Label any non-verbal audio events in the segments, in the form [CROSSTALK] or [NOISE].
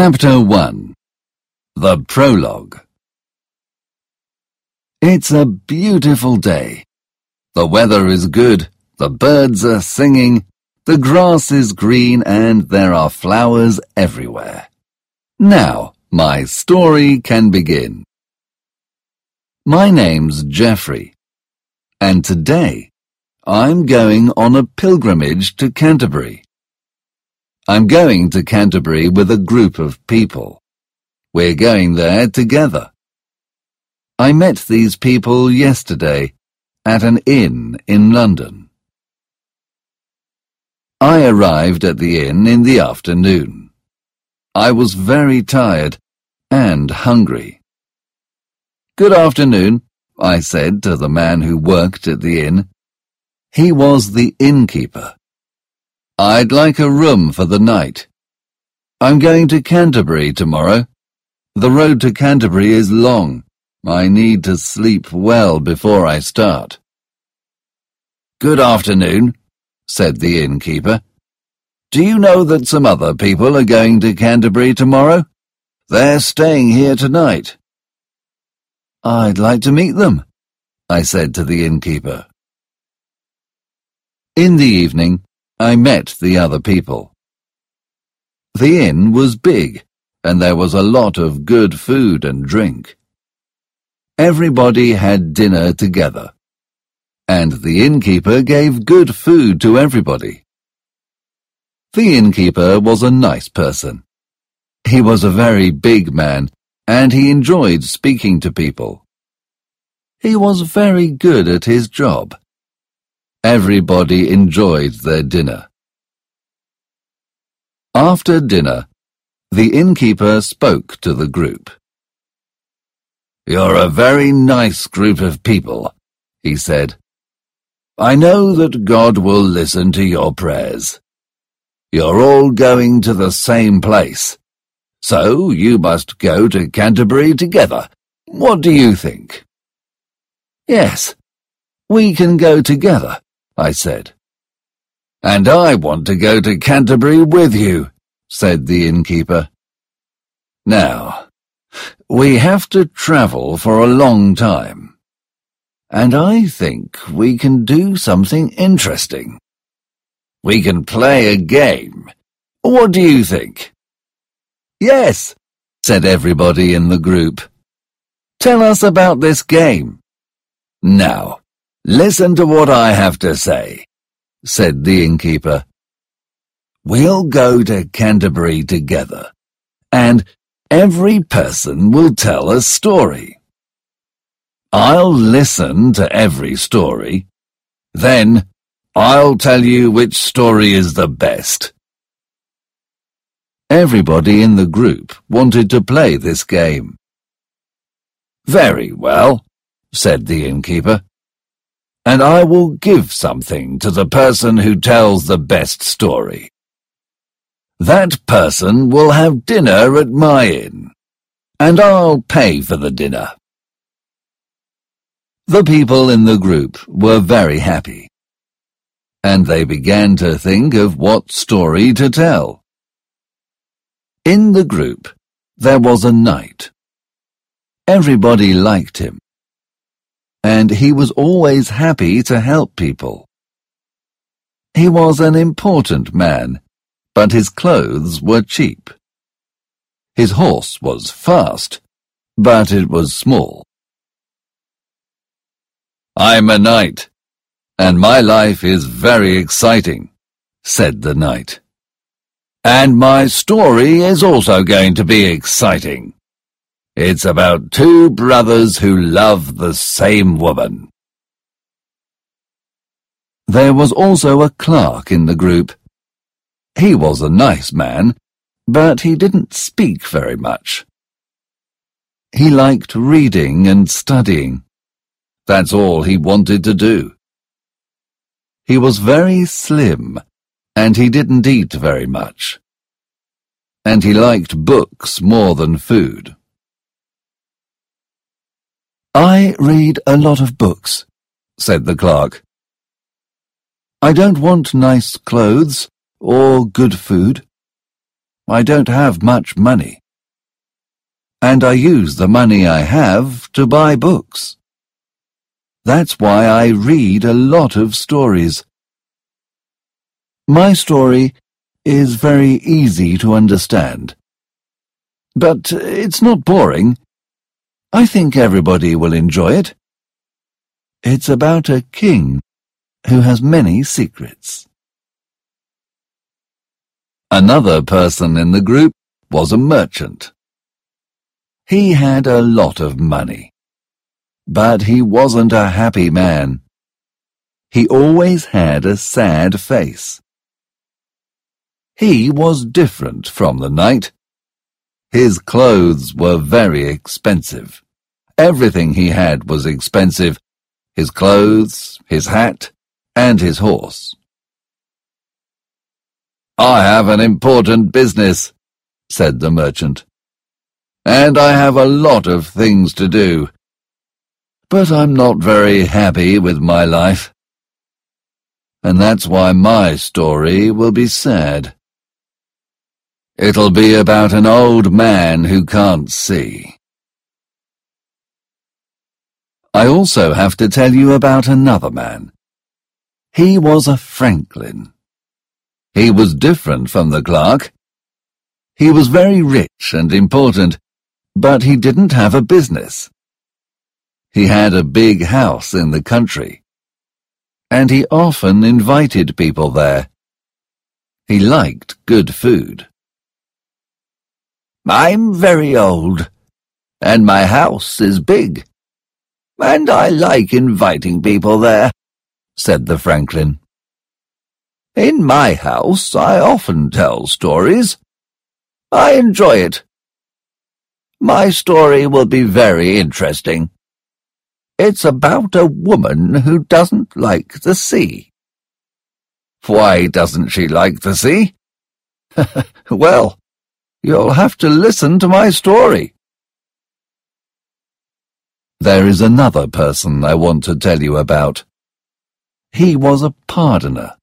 Chapter 1 The Prologue It's a beautiful day. The weather is good, the birds are singing, the grass is green, and there are flowers everywhere. Now, my story can begin. My name's Geoffrey, and today I'm going on a pilgrimage to Canterbury. I'm going to Canterbury with a group of people. We're going there together. I met these people yesterday at an inn in London. I arrived at the inn in the afternoon. I was very tired and hungry. Good afternoon, I said to the man who worked at the inn. He was the innkeeper. I'd like a room for the night. I'm going to Canterbury tomorrow. The road to Canterbury is long. I need to sleep well before I start. Good afternoon, said the innkeeper. Do you know that some other people are going to Canterbury tomorrow? They're staying here tonight. I'd like to meet them, I said to the innkeeper. In the evening, I met the other people. The inn was big, and there was a lot of good food and drink. Everybody had dinner together, and the innkeeper gave good food to everybody. The innkeeper was a nice person. He was a very big man, and he enjoyed speaking to people. He was very good at his job. Everybody enjoyed their dinner. After dinner, the innkeeper spoke to the group. You're a very nice group of people, he said. I know that God will listen to your prayers. You're all going to the same place, so you must go to Canterbury together. What do you think? Yes, we can go together, I said. And I want to go to Canterbury with you, said the innkeeper. Now, we have to travel for a long time. And I think we can do something interesting. We can play a game. What do you think? Yes, said everybody in the group. Tell us about this game. Now, Listen to what I have to say, said the innkeeper. We'll go to Canterbury together, and every person will tell a story. I'll listen to every story. Then I'll tell you which story is the best. Everybody in the group wanted to play this game. Very well, said the innkeeper and I will give something to the person who tells the best story. That person will have dinner at my inn, and I'll pay for the dinner. The people in the group were very happy, and they began to think of what story to tell. In the group, there was a knight. Everybody liked him and he was always happy to help people. He was an important man, but his clothes were cheap. His horse was fast, but it was small. I'm a knight, and my life is very exciting, said the knight. And my story is also going to be exciting. It's about two brothers who love the same woman. There was also a clerk in the group. He was a nice man, but he didn't speak very much. He liked reading and studying. That's all he wanted to do. He was very slim, and he didn't eat very much. And he liked books more than food. I read a lot of books, said the clerk. I don't want nice clothes or good food. I don't have much money. And I use the money I have to buy books. That's why I read a lot of stories. My story is very easy to understand. But it's not boring. I think everybody will enjoy it. It's about a king who has many secrets. Another person in the group was a merchant. He had a lot of money. But he wasn't a happy man. He always had a sad face. He was different from the knight. His clothes were very expensive. Everything he had was expensive. His clothes, his hat, and his horse. I have an important business, said the merchant, and I have a lot of things to do but I'm not very happy with my life. And that's why my story will be sad. It'll be about an old man who can't see. I also have to tell you about another man. He was a Franklin. He was different from the clerk. He was very rich and important, but he didn't have a business. He had a big house in the country, and he often invited people there. He liked good food. I'm very old, and my house is big, and I like inviting people there, said the Franklin. In my house I often tell stories. I enjoy it. My story will be very interesting. It's about a woman who doesn't like the sea. Why doesn't she like the sea? [LAUGHS] well, you'll have to listen to my story. There is another person I want to tell you about. He was a pardoner.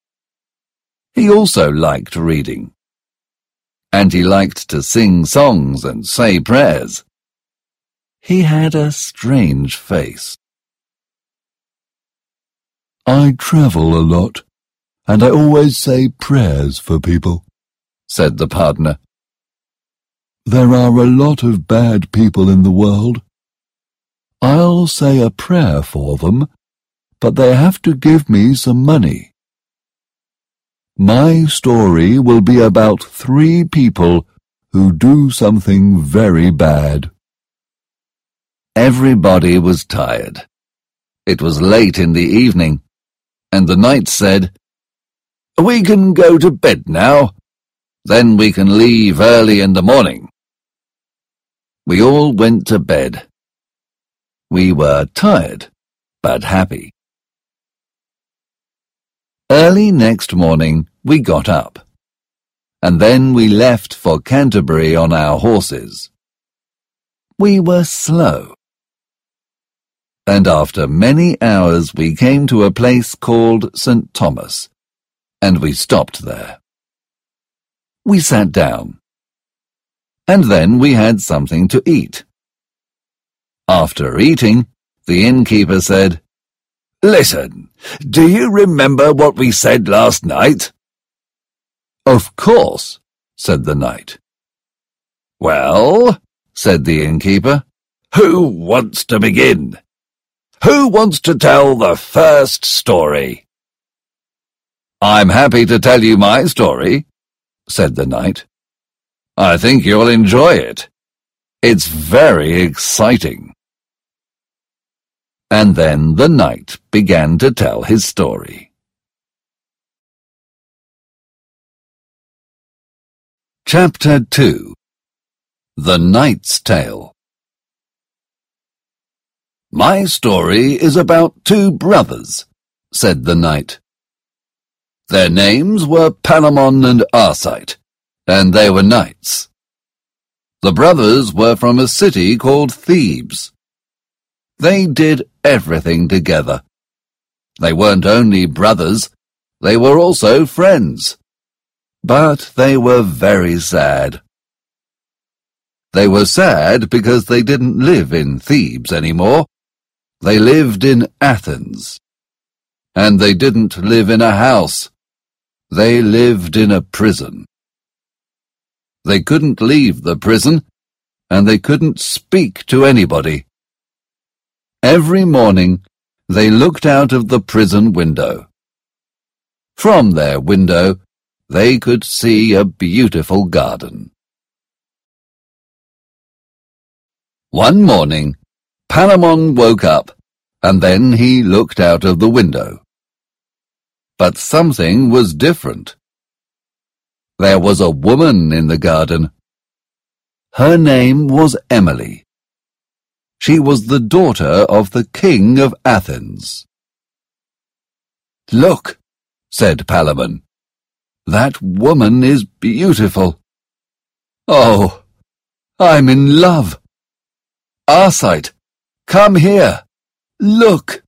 He also liked reading. And he liked to sing songs and say prayers. He had a strange face. I travel a lot, and I always say prayers for people, said the pardoner. There are a lot of bad people in the world. I'll say a prayer for them, but they have to give me some money. My story will be about three people who do something very bad. Everybody was tired. It was late in the evening and the knight said, We can go to bed now. Then we can leave early in the morning. We all went to bed. We were tired, but happy. Early next morning we got up, and then we left for Canterbury on our horses. We were slow and after many hours we came to a place called St. Thomas, and we stopped there. We sat down, and then we had something to eat. After eating, the innkeeper said, Listen, do you remember what we said last night? Of course, said the knight. Well, said the innkeeper, who wants to begin? Who wants to tell the first story? I'm happy to tell you my story, said the knight. I think you'll enjoy it. It's very exciting. And then the knight began to tell his story. Chapter 2 The Knight's Tale my story is about two brothers, said the knight. Their names were Palamon and Arcite, and they were knights. The brothers were from a city called Thebes. They did everything together. They weren't only brothers, they were also friends. But they were very sad. They were sad because they didn't live in Thebes anymore. They lived in Athens. And they didn't live in a house. They lived in a prison. They couldn't leave the prison, and they couldn't speak to anybody. Every morning, they looked out of the prison window. From their window, they could see a beautiful garden. One morning, Palamon woke up, and then he looked out of the window. But something was different. There was a woman in the garden. Her name was Emily. She was the daughter of the king of Athens. Look, said Palamon. That woman is beautiful. Oh, I'm in love. Arcite, come here. Look.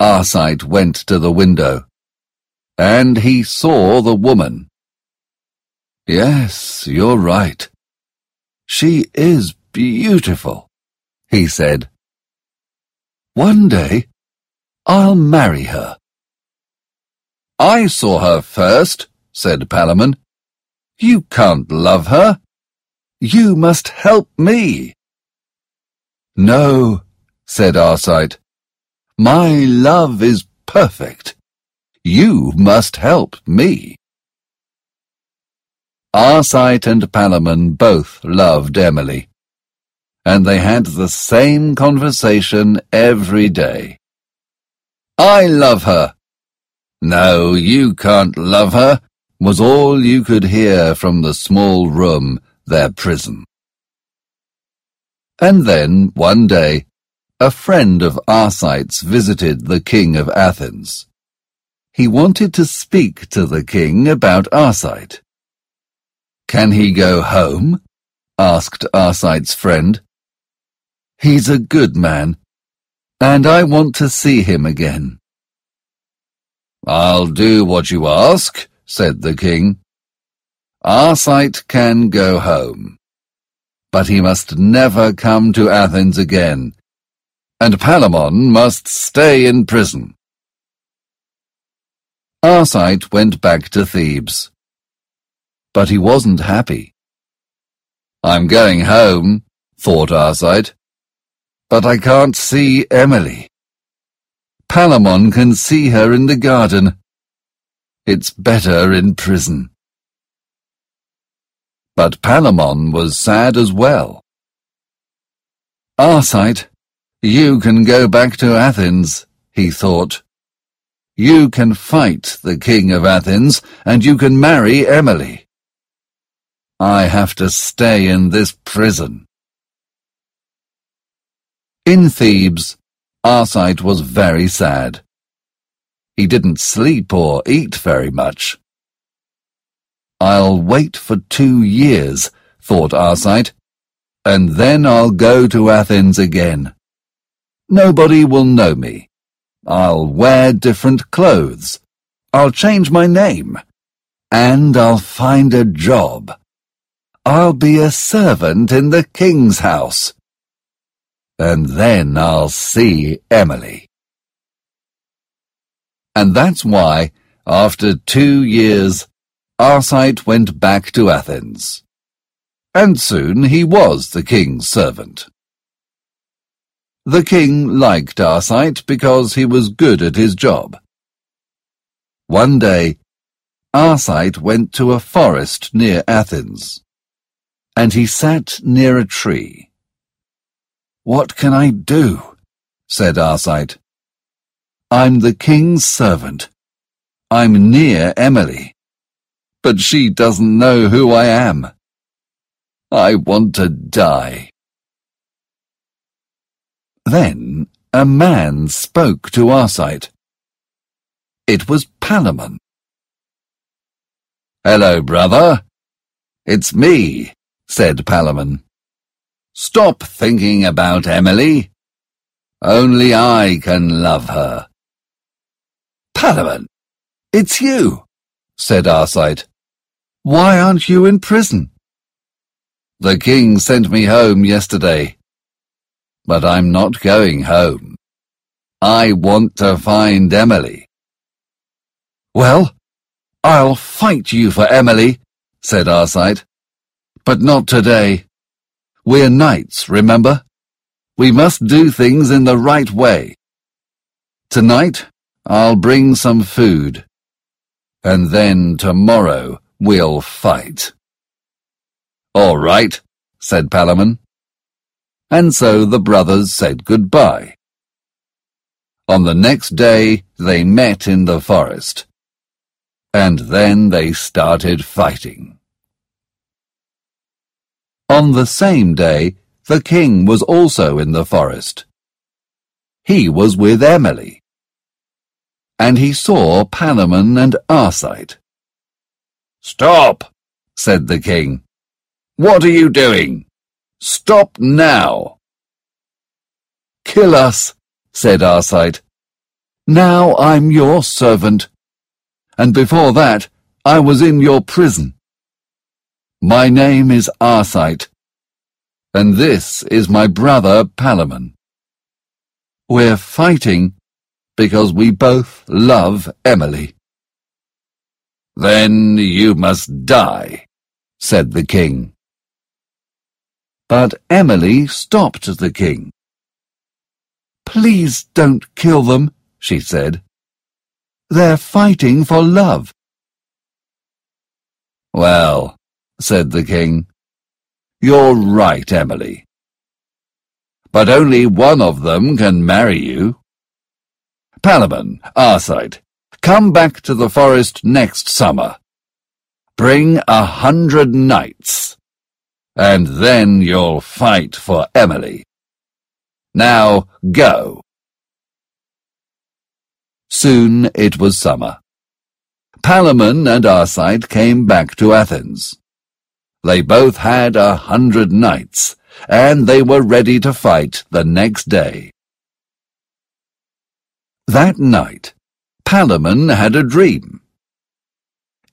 Arcite went to the window, and he saw the woman. Yes, you're right. She is beautiful, he said. One day, I'll marry her. I saw her first, said Palamon. You can't love her. You must help me. No, said Arcite. My love is perfect. You must help me. Arcite and Palamon both loved Emily, and they had the same conversation every day. I love her. No, you can't love her, was all you could hear from the small room, their prison. And then, one day, a friend of Arcite's visited the king of Athens. He wanted to speak to the king about Arcite. Can he go home? asked Arcite's friend. He's a good man, and I want to see him again. I'll do what you ask, said the king. Arcite can go home, but he must never come to Athens again and Palamon must stay in prison. Arcite went back to Thebes. But he wasn't happy. I'm going home, thought Arcite, but I can't see Emily. Palamon can see her in the garden. It's better in prison. But Palamon was sad as well. Arcite, you can go back to Athens, he thought. You can fight the king of Athens, and you can marry Emily. I have to stay in this prison. In Thebes, Arcite was very sad. He didn't sleep or eat very much. I'll wait for two years, thought Arcite, and then I'll go to Athens again. Nobody will know me. I'll wear different clothes. I'll change my name. And I'll find a job. I'll be a servant in the king's house. And then I'll see Emily. And that's why, after two years, Arcite went back to Athens. And soon he was the king's servant. The king liked Arcite because he was good at his job. One day, Arcite went to a forest near Athens, and he sat near a tree. What can I do? said Arcite. I'm the king's servant. I'm near Emily, but she doesn't know who I am. I want to die. Then a man spoke to Arcite. It was Palamon. Hello, brother. It's me, said Palamon. Stop thinking about Emily. Only I can love her. Palamon, it's you. said Arcite. Why aren't you in prison? The king sent me home yesterday. But I'm not going home. I want to find Emily. Well, I'll fight you for Emily, said Arcite. But not today. We're knights, remember? We must do things in the right way. Tonight, I'll bring some food. And then tomorrow, we'll fight. All right, said Palamon. And so the brothers said goodbye. On the next day, they met in the forest. And then they started fighting. On the same day, the king was also in the forest. He was with Emily. And he saw Palamon and Arcite. Stop, said the king. What are you doing? Stop now. Kill us, said Arcite. Now I'm your servant. And before that, I was in your prison. My name is Arcite, and this is my brother Palamon. We're fighting because we both love Emily. Then you must die, said the king. But Emily stopped the king. Please don't kill them, she said. They're fighting for love. Well, said the king, you're right, Emily. But only one of them can marry you. Palamon, Arcite, Come back to the forest next summer. Bring a hundred knights, and then you'll fight for Emily. Now go. Soon it was summer. Palamon and Arcite came back to Athens. They both had a hundred knights, and they were ready to fight the next day. That night, Palamon had a dream.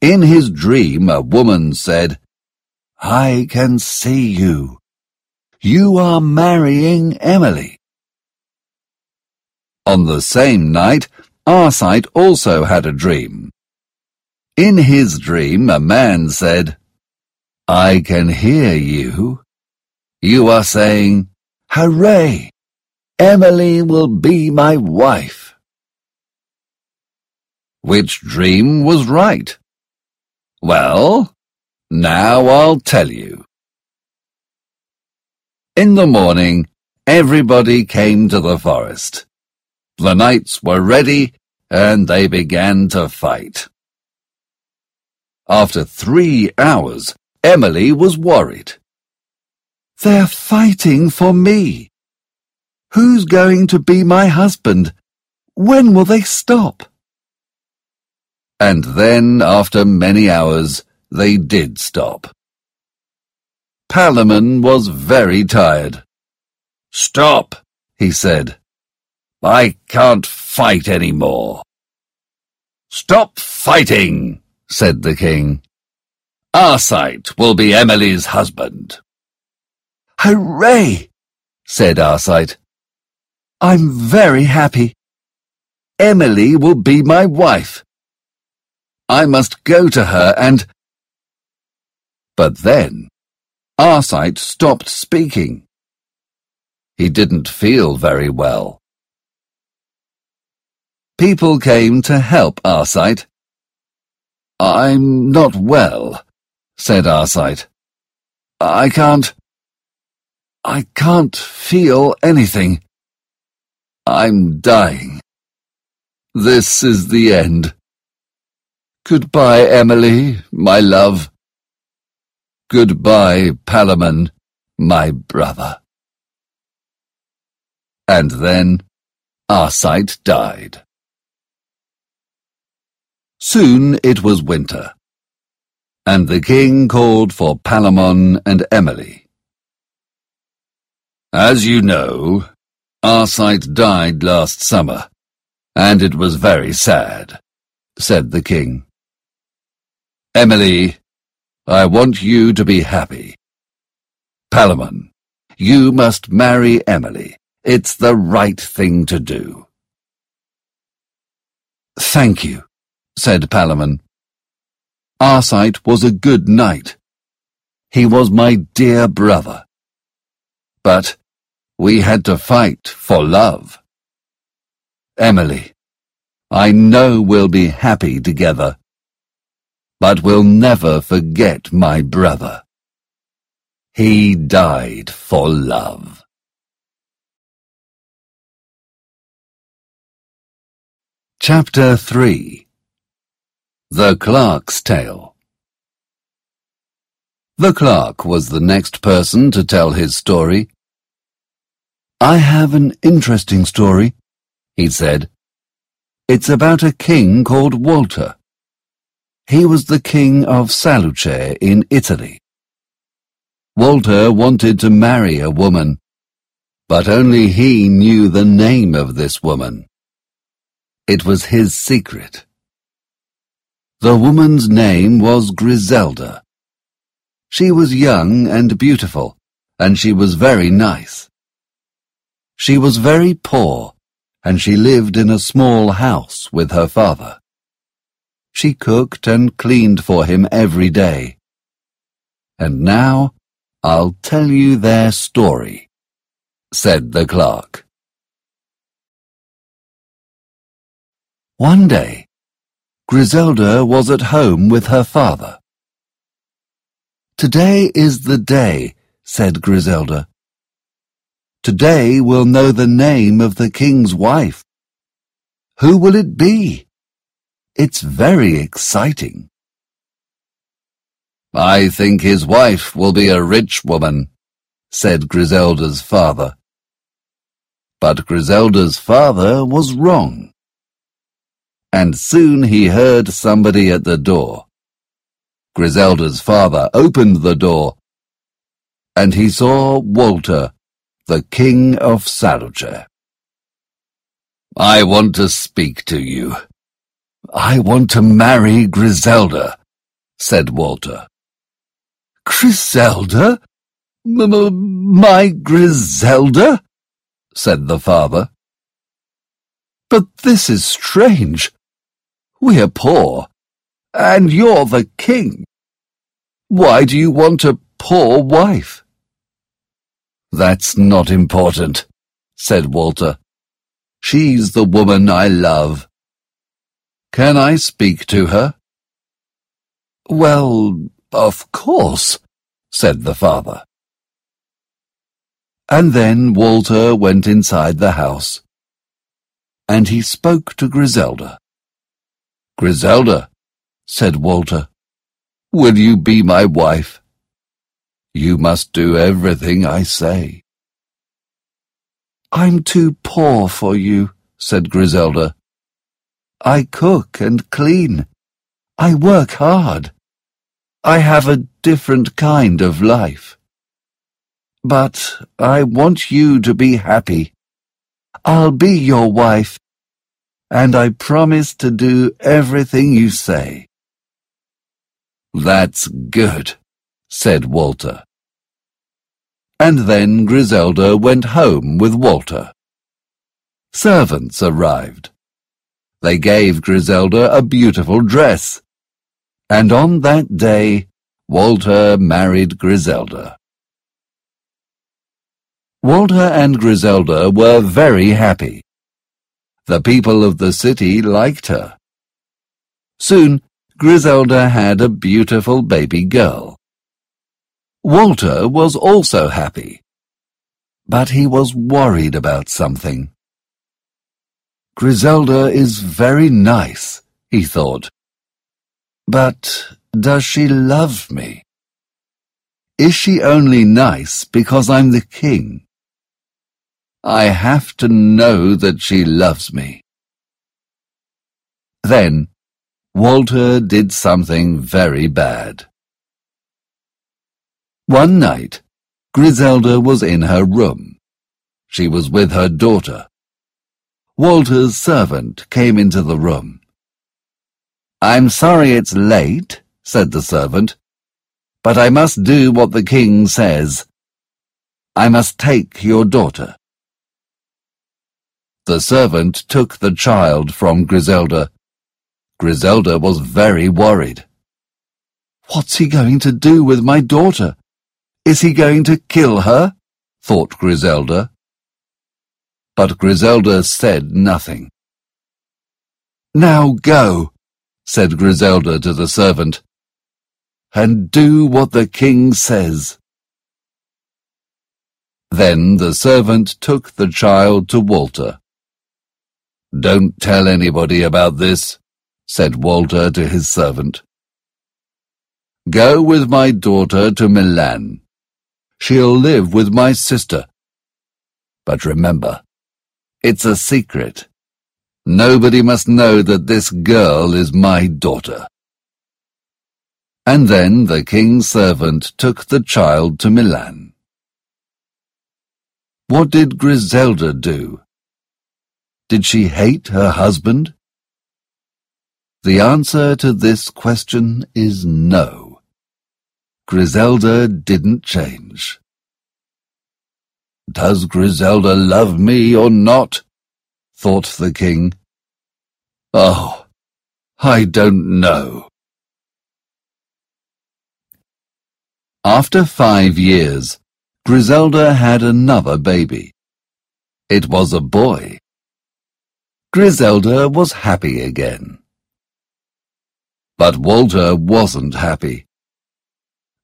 In his dream, a woman said, I can see you. You are marrying Emily. On the same night, Arcite also had a dream. In his dream, a man said, I can hear you. You are saying, Hooray! Emily will be my wife. Which dream was right? Well, now I'll tell you. In the morning, everybody came to the forest. The knights were ready, and they began to fight. After three hours, Emily was worried. They're fighting for me. Who's going to be my husband? When will they stop? And then, after many hours, they did stop. Palamon was very tired. Stop, he said. I can't fight any more. Stop fighting, said the king. Arcite will be Emily's husband. Hooray, said Arcite. I'm very happy. Emily will be my wife. I must go to her and... But then, Arcite stopped speaking. He didn't feel very well. People came to help Arcite. I'm not well, said Arcite. I can't... I can't feel anything. I'm dying. This is the end. Goodbye, Emily, my love. Goodbye, Palamon, my brother. And then Arcite died. Soon it was winter, and the king called for Palamon and Emily. As you know, Arcite died last summer, and it was very sad, said the king. Emily, I want you to be happy. Palamon, you must marry Emily. It's the right thing to do. Thank you, said Palamon. Arcite was a good knight. He was my dear brother. But we had to fight for love. Emily, I know we'll be happy together, but we'll never forget my brother. He died for love. Chapter 3 The Clerk's Tale The clerk was the next person to tell his story. I have an interesting story, he said. It's about a king called Walter. He was the king of Saluce in Italy. Walter wanted to marry a woman, but only he knew the name of this woman. It was his secret. The woman's name was Griselda. She was young and beautiful, and she was very nice. She was very poor, and she lived in a small house with her father. She cooked and cleaned for him every day. And now I'll tell you their story, said the clerk. One day, Griselda was at home with her father. Today is the day, said Griselda. Today we'll know the name of the king's wife. Who will it be? It's very exciting. I think his wife will be a rich woman, said Griselda's father. But Griselda's father was wrong and soon he heard somebody at the door. Griselda's father opened the door, and he saw Walter, the king of Saluce. I want to speak to you. I want to marry Griselda, said Walter. Griselda? M my Griselda? said the father. But this is strange. We're poor, and you're the king. Why do you want a poor wife? That's not important, said Walter. She's the woman I love. Can I speak to her? Well, of course, said the father. And then Walter went inside the house, and he spoke to Griselda. Griselda, said Walter, will you be my wife? You must do everything I say. I'm too poor for you, said Griselda. I cook and clean. I work hard. I have a different kind of life. But I want you to be happy. I'll be your wife and I promise to do everything you say. That's good, said Walter. And then Griselda went home with Walter. Servants arrived. They gave Griselda a beautiful dress, and on that day Walter married Griselda. Walter and Griselda were very happy. The people of the city liked her. Soon, Griselda had a beautiful baby girl. Walter was also happy, but he was worried about something. Griselda is very nice, he thought. But does she love me? Is she only nice because I'm the king? I have to know that she loves me. Then, Walter did something very bad. One night, Griselda was in her room. She was with her daughter. Walter's servant came into the room. I'm sorry it's late, said the servant, but I must do what the king says. I must take your daughter. The servant took the child from Griselda. Griselda was very worried. What's he going to do with my daughter? Is he going to kill her? thought Griselda. But Griselda said nothing. Now go, said Griselda to the servant, and do what the king says. Then the servant took the child to Walter. Don't tell anybody about this, said Walter to his servant. Go with my daughter to Milan. She'll live with my sister. But remember, it's a secret. Nobody must know that this girl is my daughter. And then the king's servant took the child to Milan. What did Griselda do? Did she hate her husband? The answer to this question is no. Griselda didn't change. Does Griselda love me or not? thought the king. Oh, I don't know. After five years, Griselda had another baby. It was a boy. Griselda was happy again. But Walter wasn't happy.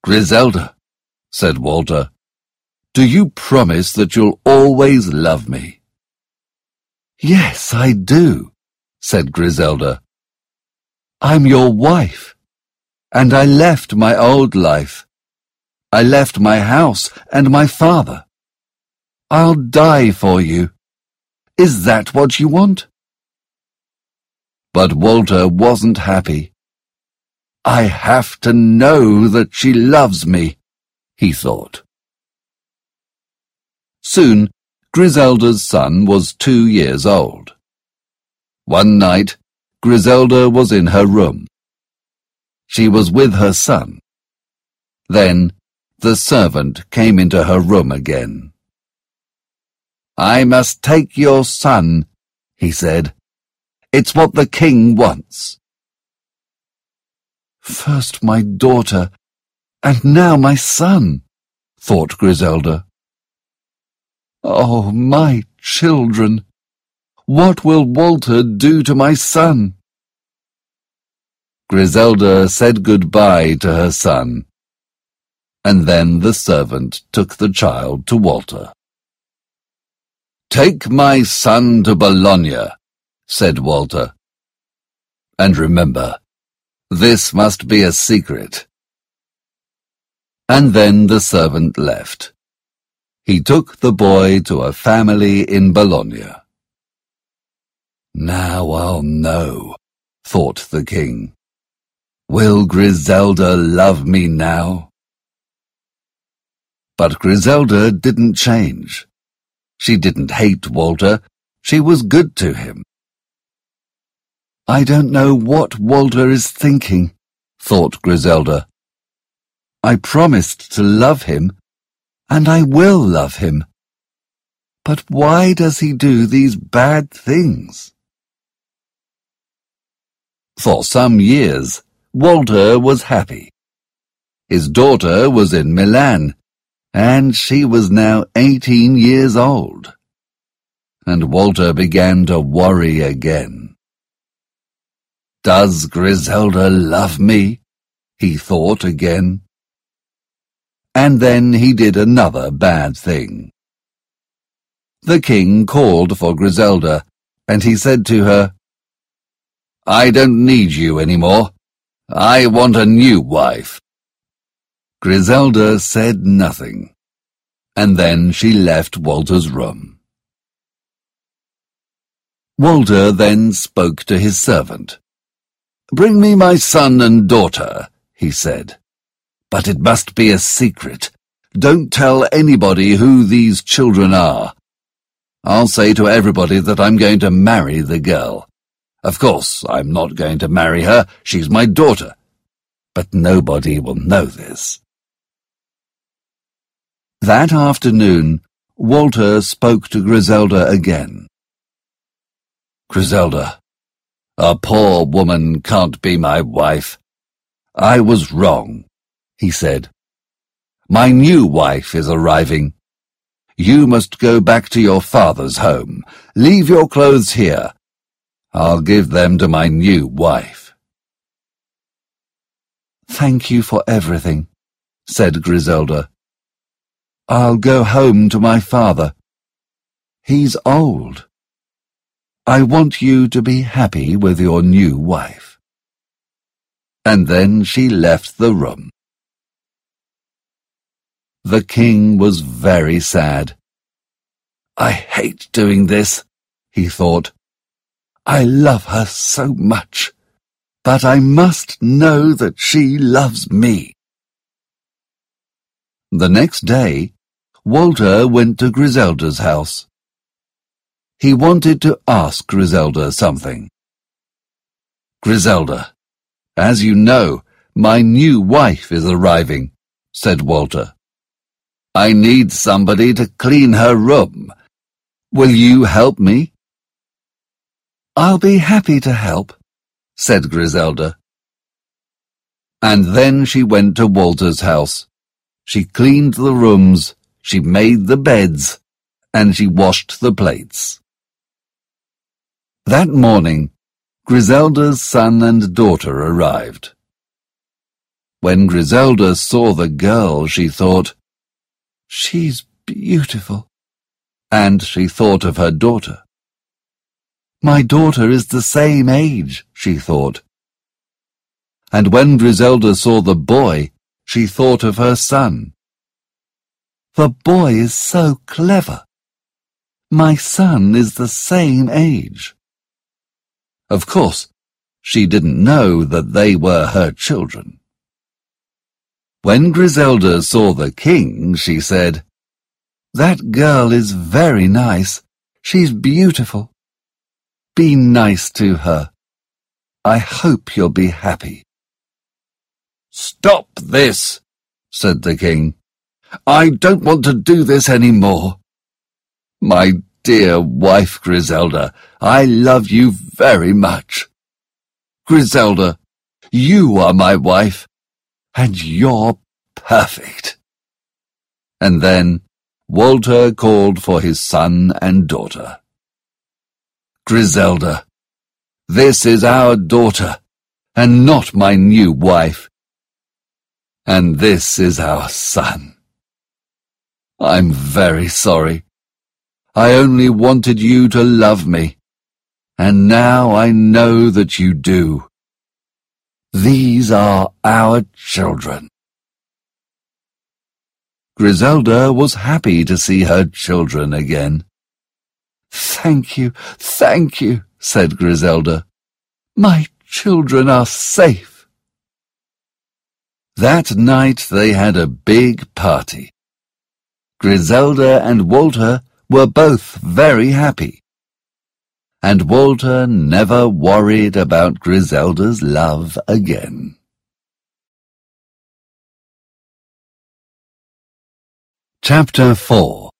Griselda, said Walter, do you promise that you'll always love me? Yes, I do, said Griselda. I'm your wife, and I left my old life. I left my house and my father. I'll die for you. Is that what you want? But Walter wasn't happy. I have to know that she loves me, he thought. Soon, Griselda's son was two years old. One night, Griselda was in her room. She was with her son. Then, the servant came into her room again. I must take your son, he said. It's what the king wants. First my daughter, and now my son, thought Griselda. Oh, my children! What will Walter do to my son? Griselda said goodbye to her son, and then the servant took the child to Walter. Take my son to Bologna, said Walter. And remember, this must be a secret. And then the servant left. He took the boy to a family in Bologna. Now I'll know, thought the king. Will Griselda love me now? But Griselda didn't change. She didn't hate Walter. She was good to him. I don't know what Walter is thinking, thought Griselda. I promised to love him, and I will love him. But why does he do these bad things? For some years, Walter was happy. His daughter was in Milan, and she was now eighteen years old. And Walter began to worry again. Does Griselda love me? he thought again. And then he did another bad thing. The king called for Griselda, and he said to her, I don't need you any more. I want a new wife. Griselda said nothing, and then she left Walter's room. Walter then spoke to his servant. Bring me my son and daughter, he said. But it must be a secret. Don't tell anybody who these children are. I'll say to everybody that I'm going to marry the girl. Of course, I'm not going to marry her. She's my daughter. but nobody will know this. That afternoon, Walter spoke to Griselda again. Griselda, a poor woman can't be my wife. I was wrong, he said. My new wife is arriving. You must go back to your father's home. Leave your clothes here. I'll give them to my new wife. Thank you for everything, said Griselda. I'll go home to my father. He's old. I want you to be happy with your new wife. And then she left the room. The king was very sad. I hate doing this, he thought. I love her so much, but I must know that she loves me. The next day, Walter went to Griselda's house. He wanted to ask Griselda something. Griselda, as you know, my new wife is arriving, said Walter. I need somebody to clean her room. Will you help me? I'll be happy to help, said Griselda. And then she went to Walter's house. She cleaned the rooms, she made the beds, and she washed the plates. That morning, Griselda's son and daughter arrived. When Griselda saw the girl, she thought, She's beautiful. And she thought of her daughter. My daughter is the same age, she thought. And when Griselda saw the boy, she thought of her son. The boy is so clever. My son is the same age. Of course, she didn't know that they were her children. When Griselda saw the king, she said, That girl is very nice. She's beautiful. Be nice to her. I hope you'll be happy. Stop this, said the king. I don't want to do this any more. My dear wife Griselda, I love you very much. Griselda, you are my wife, and you're perfect. And then Walter called for his son and daughter. Griselda, this is our daughter, and not my new wife. And this is our son. I'm very sorry. I only wanted you to love me, and now I know that you do. These are our children. Griselda was happy to see her children again. Thank you, thank you, said Griselda. My children are safe. That night they had a big party. Griselda and Walter were both very happy. And Walter never worried about Griselda's love again. Chapter 4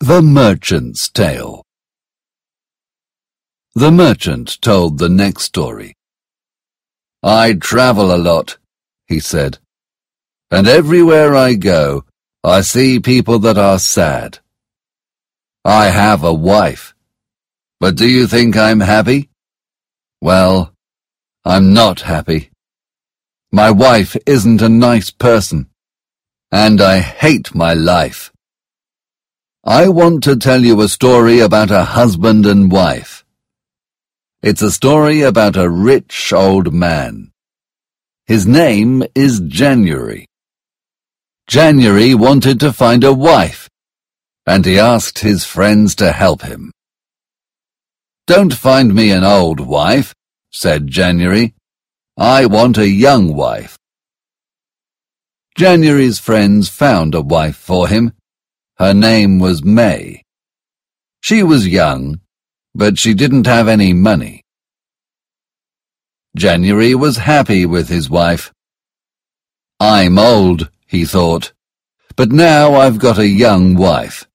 The Merchant's Tale The merchant told the next story. I travel a lot, he said, and everywhere I go, I see people that are sad. I have a wife. But do you think I'm happy? Well, I'm not happy. My wife isn't a nice person, and I hate my life. I want to tell you a story about a husband and wife. It's a story about a rich old man. His name is January. January wanted to find a wife and he asked his friends to help him. Don't find me an old wife, said January. I want a young wife. January's friends found a wife for him. Her name was May. She was young, but she didn't have any money. January was happy with his wife. I'm old, he thought, but now I've got a young wife.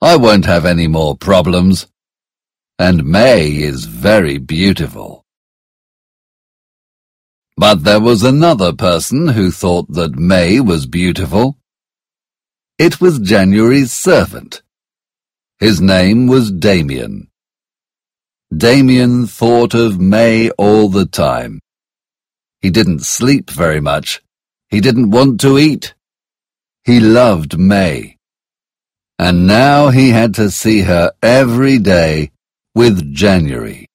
I won't have any more problems. And May is very beautiful. But there was another person who thought that May was beautiful. It was January's servant. His name was Damien. Damien thought of May all the time. He didn't sleep very much. He didn't want to eat. He loved May. And now he had to see her every day with January.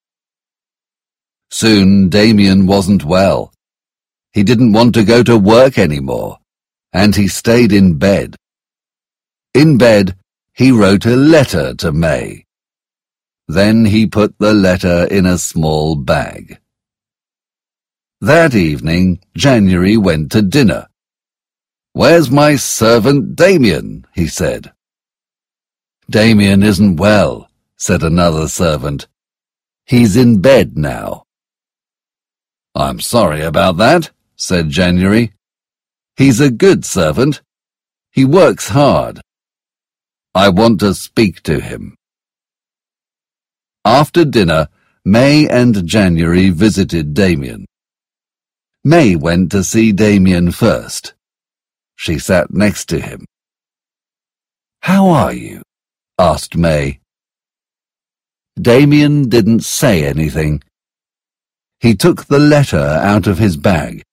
Soon Damien wasn't well. He didn't want to go to work anymore, and he stayed in bed. In bed, he wrote a letter to May. Then he put the letter in a small bag. That evening, January went to dinner. Where's my servant Damien? he said. Damien isn't well, said another servant. He's in bed now. I'm sorry about that, said January. He's a good servant. He works hard. I want to speak to him. After dinner, May and January visited Damien. May went to see Damien first. She sat next to him. How are you? asked May. Damien didn't say anything. He took the letter out of his bag,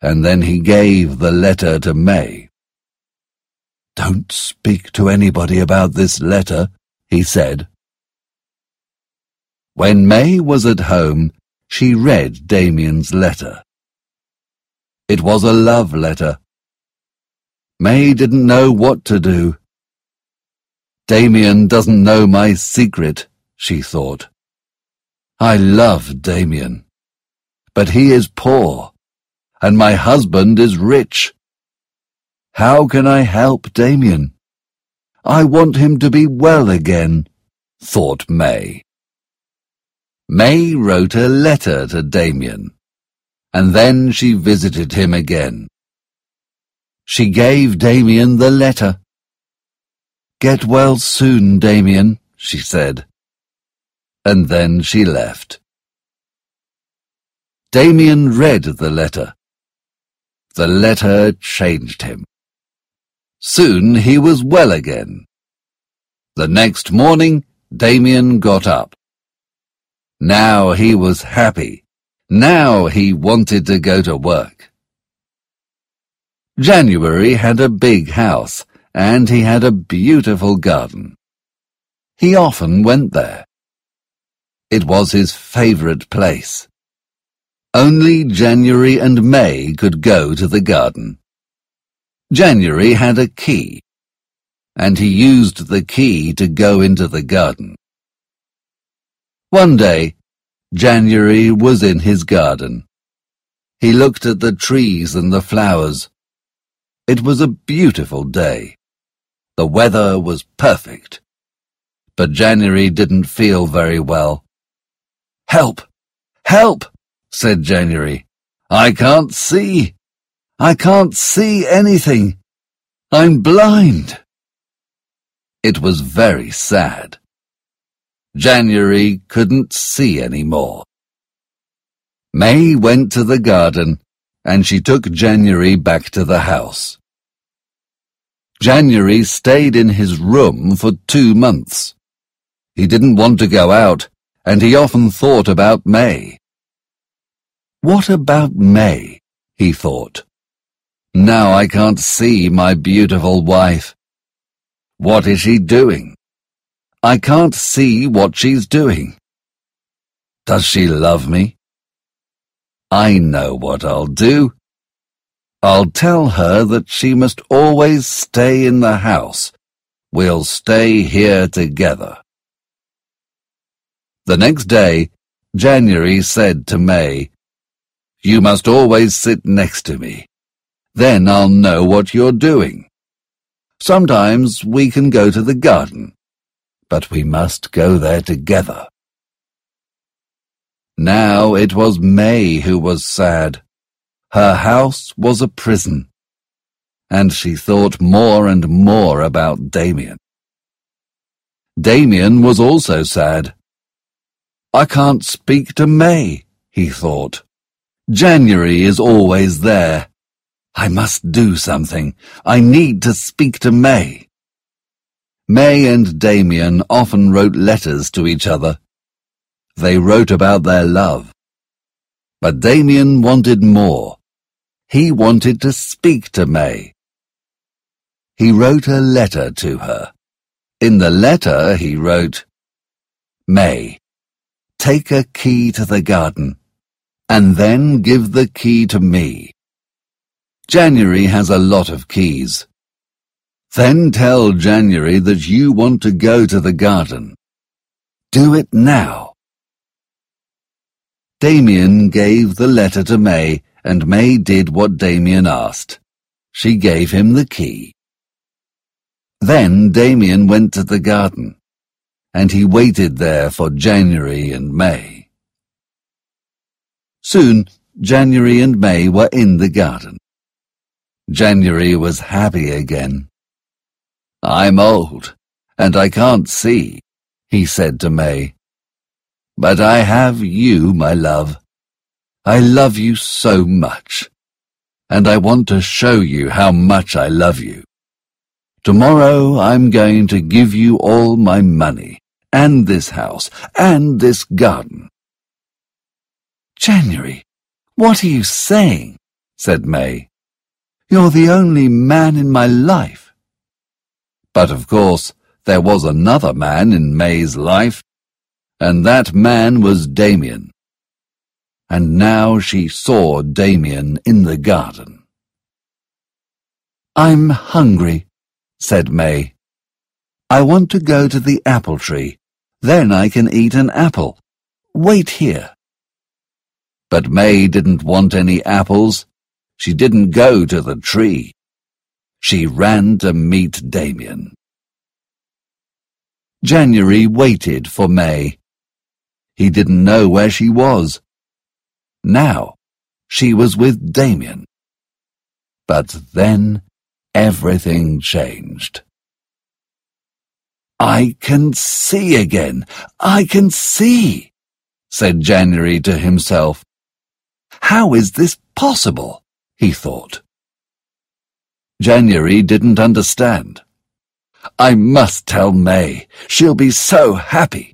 and then he gave the letter to May. Don't speak to anybody about this letter, he said. When May was at home, she read Damien's letter. It was a love letter. May didn't know what to do. Damien doesn't know my secret, she thought. I love Damien. But he is poor, and my husband is rich. How can I help Damien? I want him to be well again, thought May. May wrote a letter to Damien, and then she visited him again. She gave Damien the letter. Get well soon, Damien, she said. And then she left. Damien read the letter. The letter changed him. Soon he was well again. The next morning, Damien got up. Now he was happy. Now he wanted to go to work. January had a big house, and he had a beautiful garden. He often went there. It was his favourite place. Only January and May could go to the garden. January had a key, and he used the key to go into the garden. One day, January was in his garden. He looked at the trees and the flowers, it was a beautiful day. The weather was perfect. But January didn't feel very well. Help! Help! said January. I can't see. I can't see anything. I'm blind. It was very sad. January couldn't see any more. May went to the garden and she took January back to the house. January stayed in his room for two months. He didn't want to go out, and he often thought about May. What about May? he thought. Now I can't see my beautiful wife. What is she doing? I can't see what she's doing. Does she love me? I know what I'll do. I'll tell her that she must always stay in the house. We'll stay here together. The next day, January said to May, You must always sit next to me. Then I'll know what you're doing. Sometimes we can go to the garden, but we must go there together. Now it was May who was sad. Her house was a prison, and she thought more and more about Damien. Damien was also sad. I can't speak to May, he thought. January is always there. I must do something. I need to speak to May. May and Damien often wrote letters to each other. They wrote about their love. But Damien wanted more. He wanted to speak to May. He wrote a letter to her. In the letter he wrote, May, take a key to the garden, and then give the key to me. January has a lot of keys. Then tell January that you want to go to the garden. Do it now. Damien gave the letter to May, and May did what Damien asked. She gave him the key. Then Damien went to the garden, and he waited there for January and May. Soon, January and May were in the garden. January was happy again. I'm old, and I can't see, he said to May. But I have you, my love. I love you so much, and I want to show you how much I love you. Tomorrow I'm going to give you all my money, and this house, and this garden. January, what are you saying? said May. You're the only man in my life. But of course, there was another man in May's life, and that man was Damien. And now she saw Damien in the garden. I'm hungry, said May. I want to go to the apple tree. Then I can eat an apple. Wait here. But May didn't want any apples. She didn't go to the tree. She ran to meet Damien. January waited for May. He didn't know where she was. Now, she was with Damien. But then everything changed. I can see again. I can see, said January to himself. How is this possible? he thought. January didn't understand. I must tell May. She'll be so happy.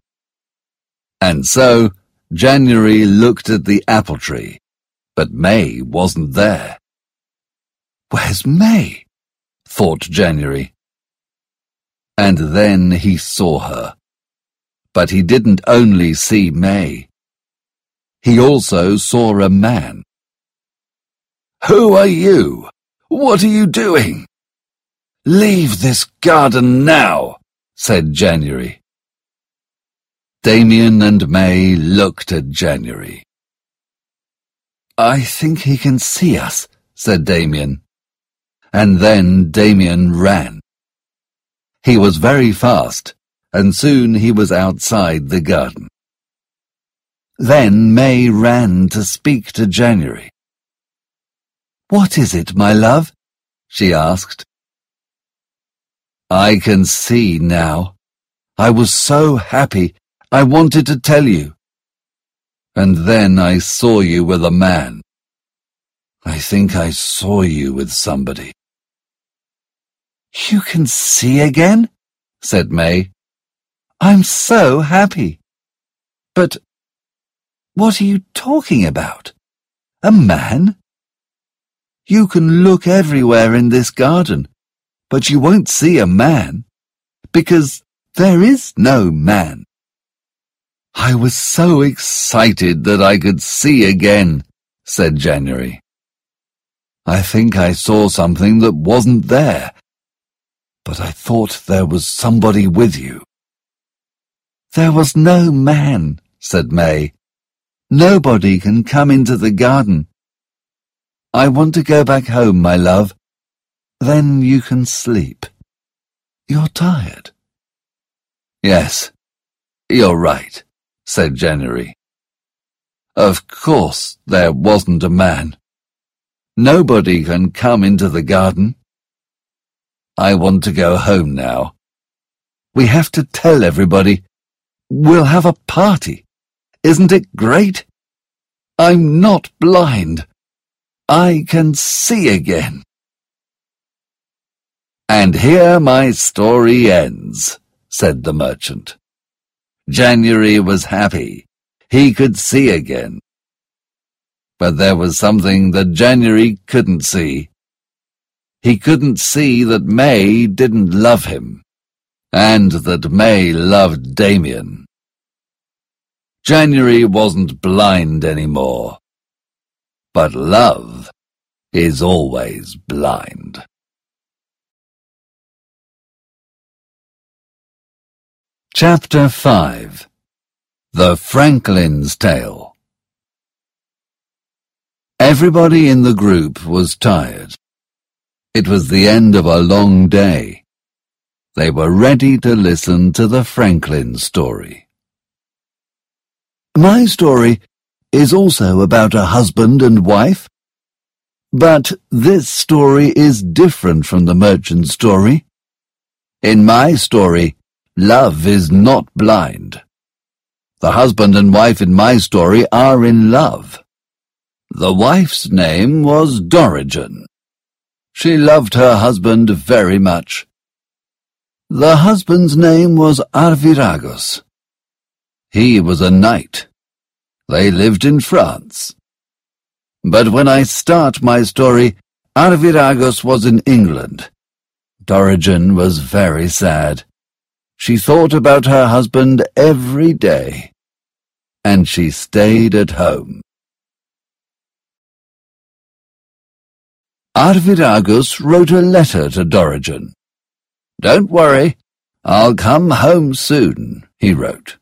And so, January looked at the apple tree, but May wasn't there. Where's May? thought January. And then he saw her. But he didn't only see May. He also saw a man. Who are you? What are you doing? Leave this garden now, said January. Damien and May looked at January. I think he can see us, said Damien. And then Damien ran. He was very fast, and soon he was outside the garden. Then May ran to speak to January. What is it, my love? she asked. I can see now. I was so happy, I wanted to tell you. And then I saw you with a man. I think I saw you with somebody. You can see again? said May. I'm so happy. But what are you talking about? A man? You can look everywhere in this garden, but you won't see a man, because there is no man. I was so excited that I could see again, said January. I think I saw something that wasn't there, but I thought there was somebody with you. There was no man, said May. Nobody can come into the garden. I want to go back home, my love. Then you can sleep. You're tired. Yes, you're right, said January. Of course there wasn't a man. Nobody can come into the garden. I want to go home now. We have to tell everybody. We'll have a party. Isn't it great? I'm not blind. I can see again. And here my story ends, said the merchant. January was happy. He could see again. But there was something that January couldn't see. He couldn't see that May didn't love him, and that May loved Damien. January wasn't blind anymore, but love is always blind. Chapter 5 The Franklin's Tale Everybody in the group was tired. It was the end of a long day. They were ready to listen to the Franklin story. My story is also about a husband and wife, but this story is different from the merchant story. In my story, Love is not blind. The husband and wife in my story are in love. The wife's name was Dorigen. She loved her husband very much. The husband's name was Arviragus. He was a knight. They lived in France. But when I start my story, Arviragus was in England. Dorigen was very sad. She thought about her husband every day, and she stayed at home. Arviragus wrote a letter to Dorigen. Don't worry, I'll come home soon, he wrote.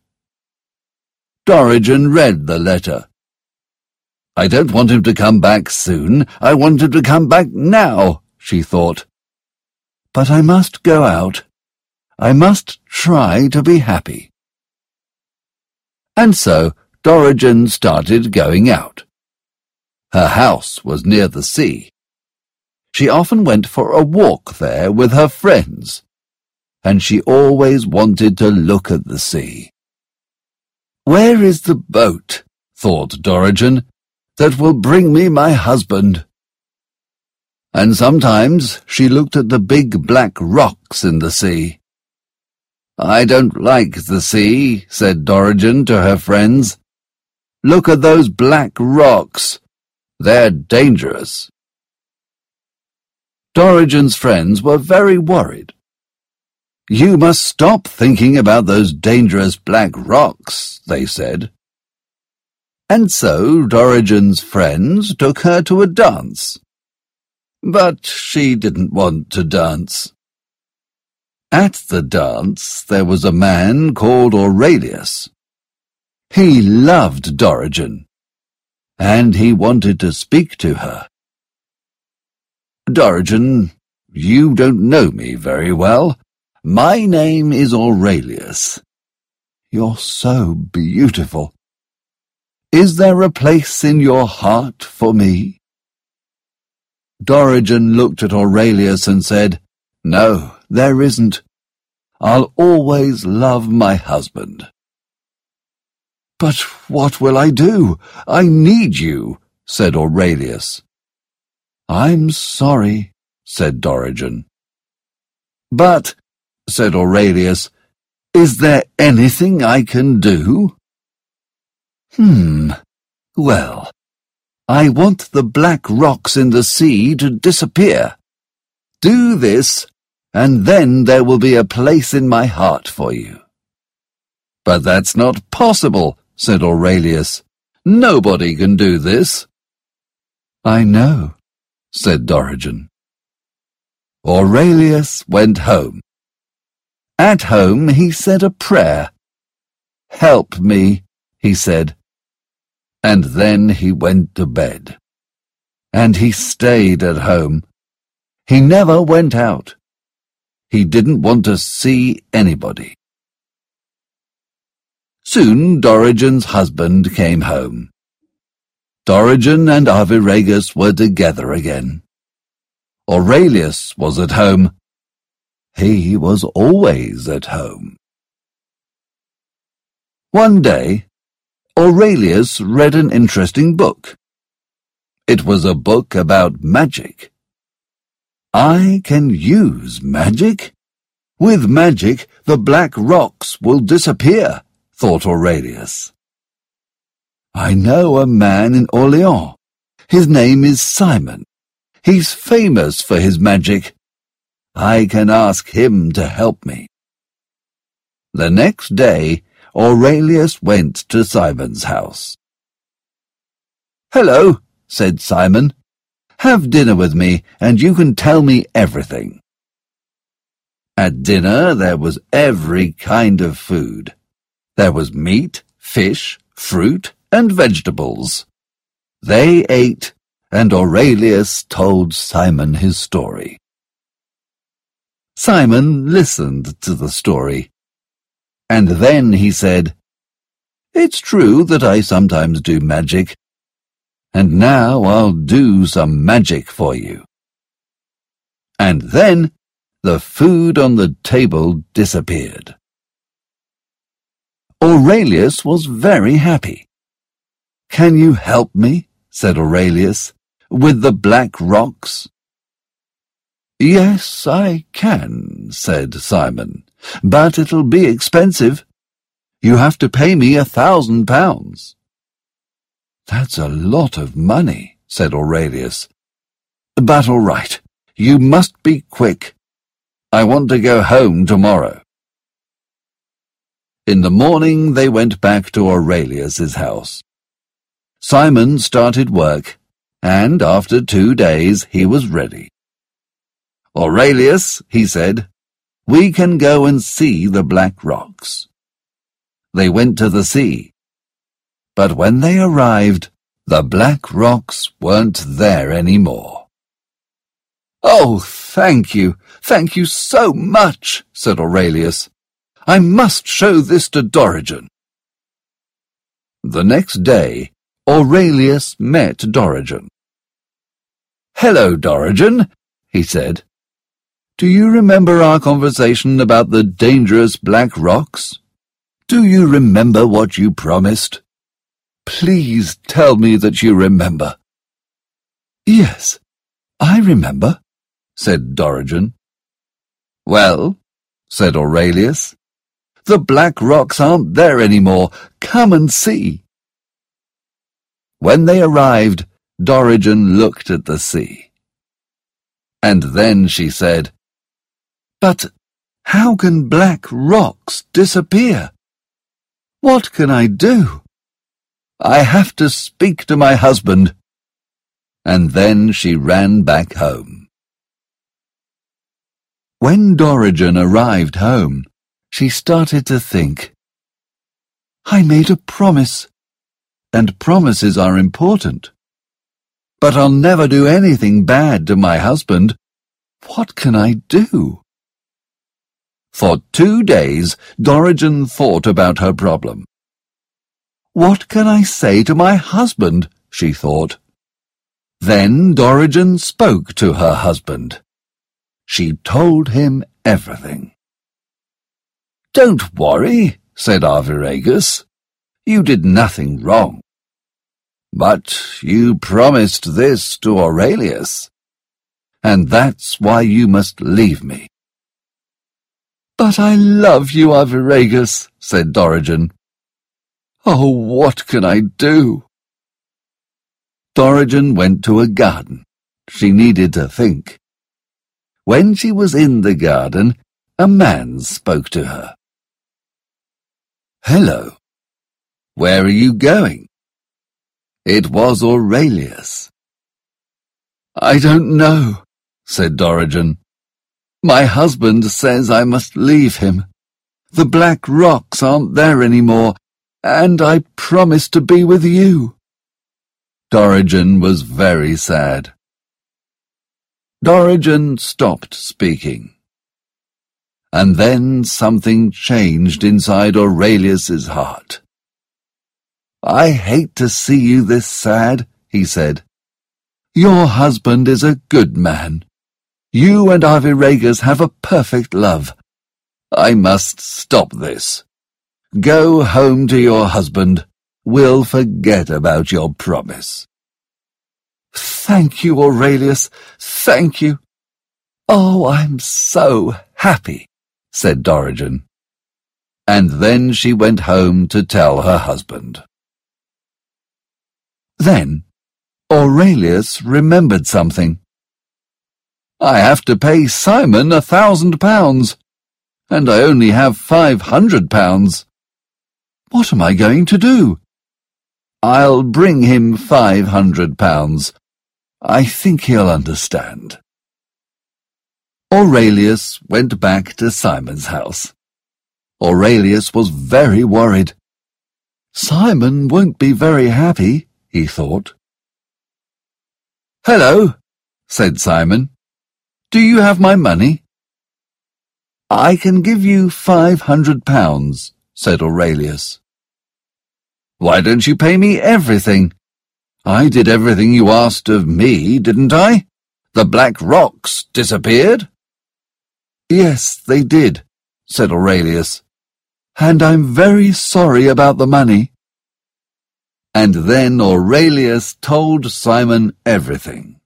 Dorigen read the letter. I don't want him to come back soon, I want him to come back now, she thought. But I must go out I must try to be happy. And so Dorigen started going out. Her house was near the sea. She often went for a walk there with her friends, and she always wanted to look at the sea. Where is the boat, thought Dorigen, that will bring me my husband? And sometimes she looked at the big black rocks in the sea. I don't like the sea, said Dorigen to her friends. Look at those black rocks. They're dangerous. Dorigen's friends were very worried. You must stop thinking about those dangerous black rocks, they said. And so Dorigen's friends took her to a dance. But she didn't want to dance. At the dance there was a man called Aurelius. He loved Dorigen, and he wanted to speak to her. Dorigen, you don't know me very well. My name is Aurelius. You're so beautiful. Is there a place in your heart for me? Dorigen looked at Aurelius and said, No, there isn't. I'll always love my husband. But what will I do? I need you, said Aurelius. I'm sorry, said Dorigen. But, said Aurelius, is there anything I can do? Hmm, well, I want the black rocks in the sea to disappear. Do this, and then there will be a place in my heart for you. But that's not possible, said Aurelius. Nobody can do this. I know, said Dorigen. Aurelius went home. At home he said a prayer. Help me, he said. And then he went to bed. And he stayed at home. He never went out. He didn't want to see anybody. Soon Dorigen's husband came home. Dorigen and Arviragus were together again. Aurelius was at home. He was always at home. One day, Aurelius read an interesting book. It was a book about magic. I can use magic? With magic, the black rocks will disappear, thought Aurelius. I know a man in Orleans. His name is Simon. He's famous for his magic. I can ask him to help me. The next day, Aurelius went to Simon's house. Hello, said Simon. Have dinner with me, and you can tell me everything. At dinner there was every kind of food. There was meat, fish, fruit, and vegetables. They ate, and Aurelius told Simon his story. Simon listened to the story, and then he said, It's true that I sometimes do magic, and now I'll do some magic for you. And then the food on the table disappeared. Aurelius was very happy. Can you help me? said Aurelius, with the black rocks. Yes, I can, said Simon, but it'll be expensive. You have to pay me a thousand pounds. That's a lot of money, said Aurelius. But all right, you must be quick. I want to go home tomorrow. In the morning they went back to Aurelius's house. Simon started work, and after two days he was ready. Aurelius, he said, we can go and see the black rocks. They went to the sea, but when they arrived, the black rocks weren't there any more. Oh, thank you, thank you so much, said Aurelius. I must show this to Dorigen. The next day, Aurelius met Dorigen. Hello, Dorigen, he said. Do you remember our conversation about the dangerous black rocks? Do you remember what you promised? Please tell me that you remember. Yes, I remember, said Dorigen. Well, said Aurelius, the black rocks aren't there any more. Come and see. When they arrived, Dorigen looked at the sea. And then she said, But how can black rocks disappear? What can I do? I have to speak to my husband. And then she ran back home. When Dorigen arrived home, she started to think. I made a promise, and promises are important. But I'll never do anything bad to my husband. What can I do? For two days, Dorigen thought about her problem. What can I say to my husband? she thought. Then Dorigen spoke to her husband. She told him everything. Don't worry, said Arviragus. You did nothing wrong. But you promised this to Aurelius, and that's why you must leave me. But I love you, Arviragus, said Dorigen. Oh, what can I do? Dorigen went to a garden. She needed to think. When she was in the garden, a man spoke to her. Hello. Where are you going? It was Aurelius. I don't know, said Dorigen. My husband says I must leave him. The black rocks aren't there any more, and I promised to be with you. Dorigen was very sad. Dorigen stopped speaking. And then something changed inside Aurelius's heart. I hate to see you this sad, he said. Your husband is a good man. You and Arviragus have a perfect love. I must stop this. Go home to your husband. We'll forget about your promise. Thank you, Aurelius. Thank you. Oh, I'm so happy, said Dorigen. And then she went home to tell her husband. Then Aurelius remembered something. I have to pay Simon a thousand pounds, and I only have five hundred pounds. What am I going to do? I'll bring him five hundred pounds. I think he'll understand. Aurelius went back to Simon's house. Aurelius was very worried. Simon won't be very happy, he thought. Hello, said Simon. Do you have my money? I can give you five hundred pounds, said Aurelius. Why don't you pay me everything? I did everything you asked of me, didn't I? The black rocks disappeared? Yes, they did, said Aurelius. And I'm very sorry about the money. And then Aurelius told Simon everything.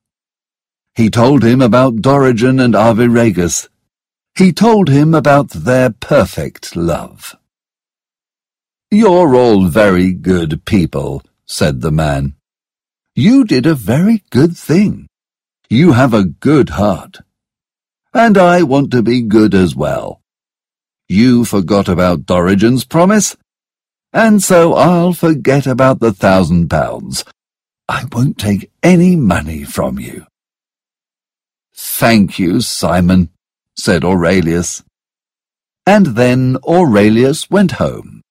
He told him about Dorigen and Arviragus. He told him about their perfect love. You're all very good people, said the man. You did a very good thing. You have a good heart. And I want to be good as well. You forgot about Dorigen's promise, and so I'll forget about the thousand pounds. I won't take any money from you. Thank you, Simon, said Aurelius. And then Aurelius went home.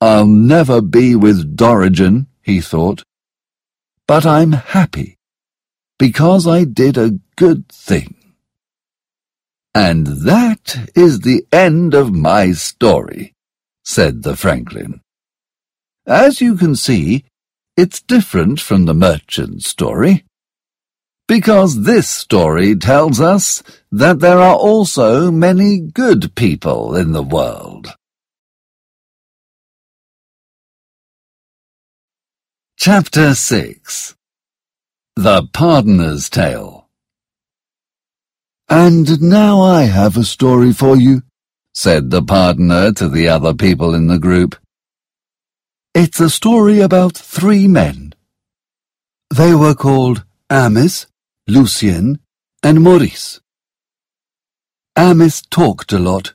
I'll never be with Dorigen, he thought, but I'm happy, because I did a good thing. And that is the end of my story, said the Franklin. As you can see, it's different from the merchant story because this story tells us that there are also many good people in the world. Chapter 6 The Pardoner's Tale And now I have a story for you, said the pardoner to the other people in the group. It's a story about three men. They were called Amis, Lucien, and Maurice. Amis talked a lot.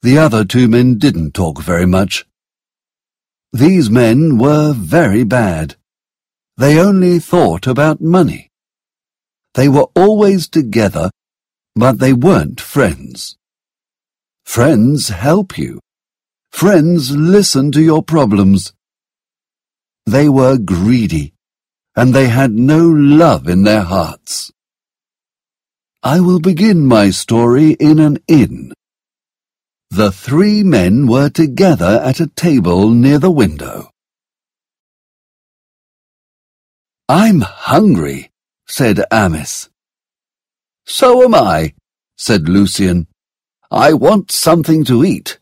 The other two men didn't talk very much. These men were very bad. They only thought about money. They were always together, but they weren't friends. Friends help you. Friends listen to your problems. They were greedy and they had no love in their hearts. I will begin my story in an inn. The three men were together at a table near the window. I'm hungry, said Amis. So am I, said Lucien. I want something to eat.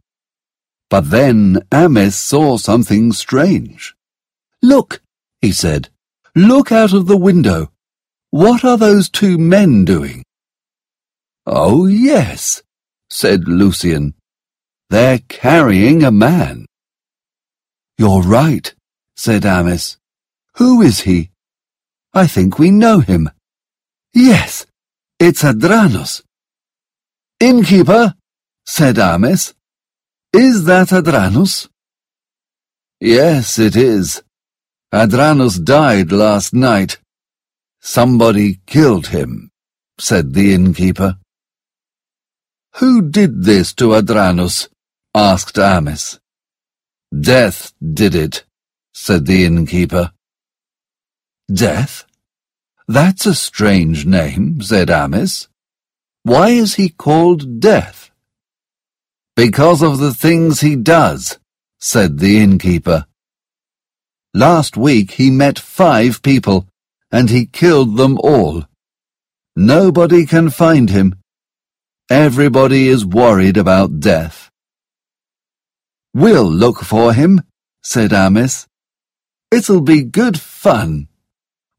But then Amis saw something strange. Look, he said. Look out of the window. What are those two men doing? Oh, yes, said Lucien. They're carrying a man. You're right, said Amis. Who is he? I think we know him. Yes, it's Adranus. Innkeeper, said Amis. Is that Adranus? Yes, it is, Adranus died last night. Somebody killed him, said the innkeeper. Who did this to Adranus? asked Amis. Death did it, said the innkeeper. Death? That's a strange name, said Amis. Why is he called Death? Because of the things he does, said the innkeeper. Last week he met five people, and he killed them all. Nobody can find him. Everybody is worried about death. We'll look for him, said Amis. It'll be good fun.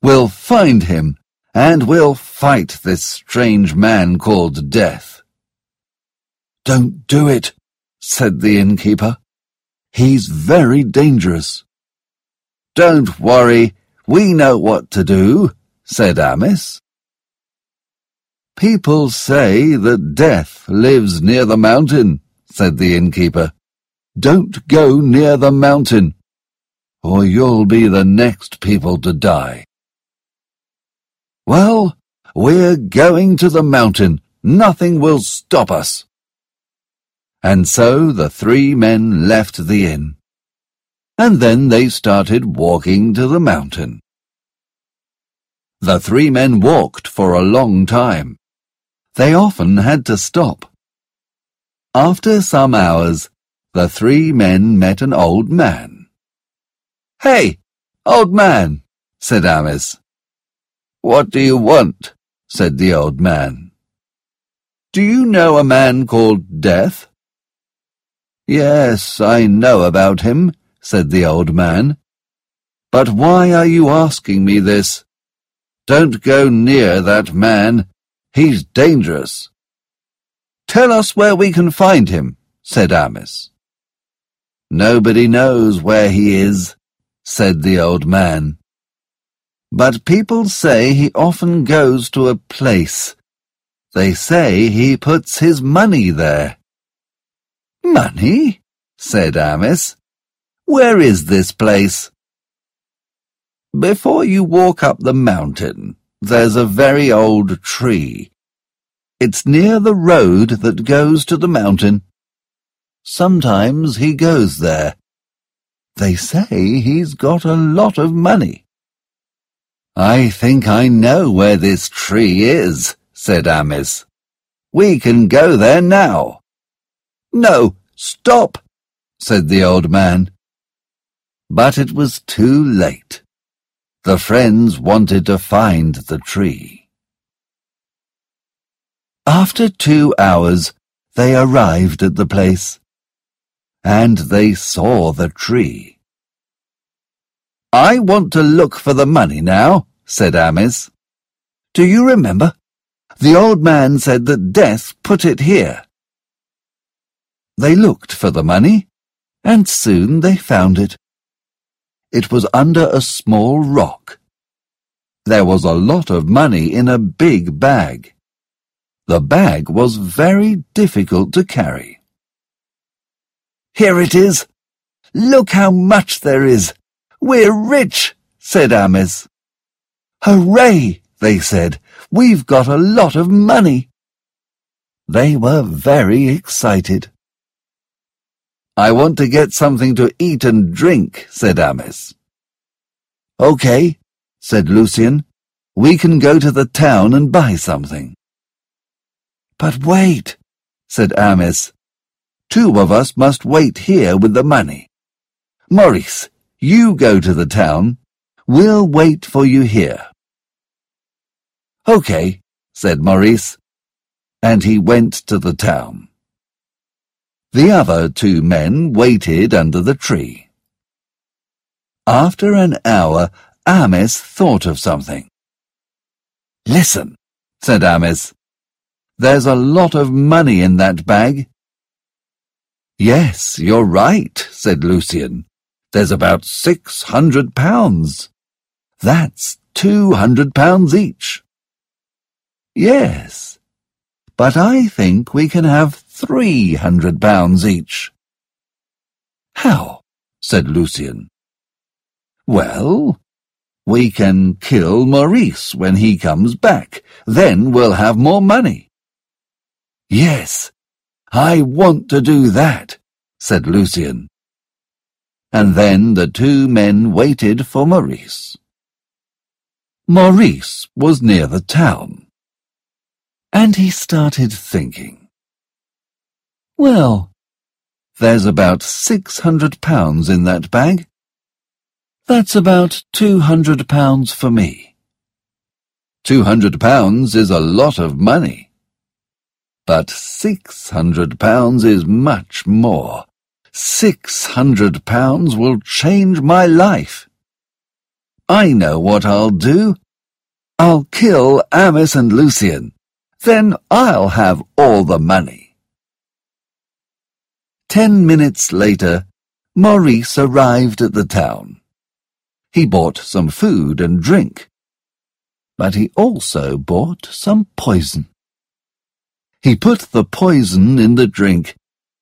We'll find him, and we'll fight this strange man called Death. Don't do it, said the innkeeper. He's very dangerous. Don't worry, we know what to do, said Amis. People say that death lives near the mountain, said the innkeeper. Don't go near the mountain, or you'll be the next people to die. Well, we're going to the mountain. Nothing will stop us. And so the three men left the inn. And then they started walking to the mountain. The three men walked for a long time. They often had to stop. After some hours, the three men met an old man. Hey, old man, said Amis. What do you want? said the old man. Do you know a man called Death? Yes, I know about him, said the old man. But why are you asking me this? Don't go near that man. He's dangerous. Tell us where we can find him, said Amis. Nobody knows where he is, said the old man. But people say he often goes to a place. They say he puts his money there. Money? said Amis. Where is this place? Before you walk up the mountain, there's a very old tree. It's near the road that goes to the mountain. Sometimes he goes there. They say he's got a lot of money. I think I know where this tree is, said Amis. We can go there now. No, stop, said the old man. But it was too late. The friends wanted to find the tree. After two hours, they arrived at the place, and they saw the tree. I want to look for the money now, said Amis. Do you remember? The old man said that death put it here. They looked for the money, and soon they found it. It was under a small rock. There was a lot of money in a big bag. The bag was very difficult to carry. Here it is. Look how much there is. We're rich, said Amis. Hooray, they said. We've got a lot of money. They were very excited. I want to get something to eat and drink, said Amis. Okay, said Lucien. We can go to the town and buy something. But wait, said Amis. Two of us must wait here with the money. Maurice, you go to the town. We'll wait for you here. Okay, said Maurice, and he went to the town. The other two men waited under the tree. After an hour, Amis thought of something. Listen, said Amis. There's a lot of money in that bag. Yes, you're right, said Lucien. There's about six hundred pounds. That's two hundred pounds each. Yes, but I think we can have three hundred pounds each. How? said Lucien. Well, we can kill Maurice when he comes back. Then we'll have more money. Yes, I want to do that, said Lucien. And then the two men waited for Maurice. Maurice was near the town. And he started thinking. Well, there's about six hundred pounds in that bag. That's about two hundred pounds for me. Two hundred pounds is a lot of money. But six hundred pounds is much more. Six hundred pounds will change my life. I know what I'll do. I'll kill Amis and Lucien. Then I'll have all the money. Ten minutes later, Maurice arrived at the town. He bought some food and drink, but he also bought some poison. He put the poison in the drink,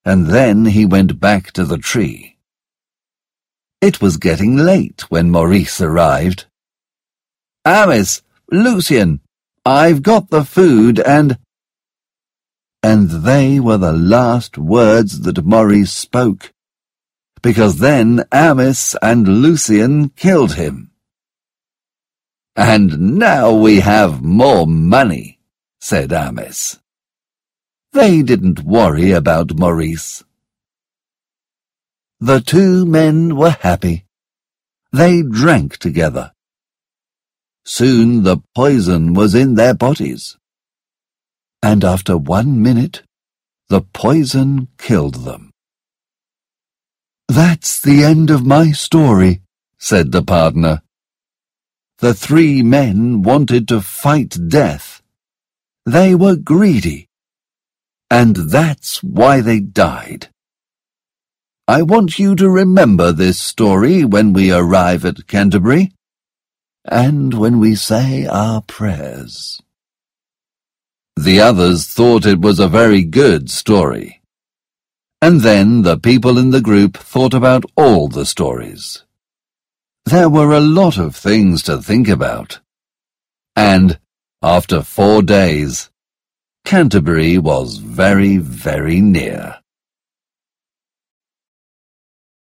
and then he went back to the tree. It was getting late when Maurice arrived. Amis, Lucien, I've got the food and... And they were the last words that Maurice spoke, because then Amis and Lucien killed him. And now we have more money, said Amis. They didn't worry about Maurice. The two men were happy. They drank together. Soon the poison was in their bodies. And after one minute, the poison killed them. That's the end of my story, said the Pardoner. The three men wanted to fight death. They were greedy. And that's why they died. I want you to remember this story when we arrive at Canterbury and when we say our prayers. The others thought it was a very good story. And then the people in the group thought about all the stories. There were a lot of things to think about. And, after four days, Canterbury was very, very near.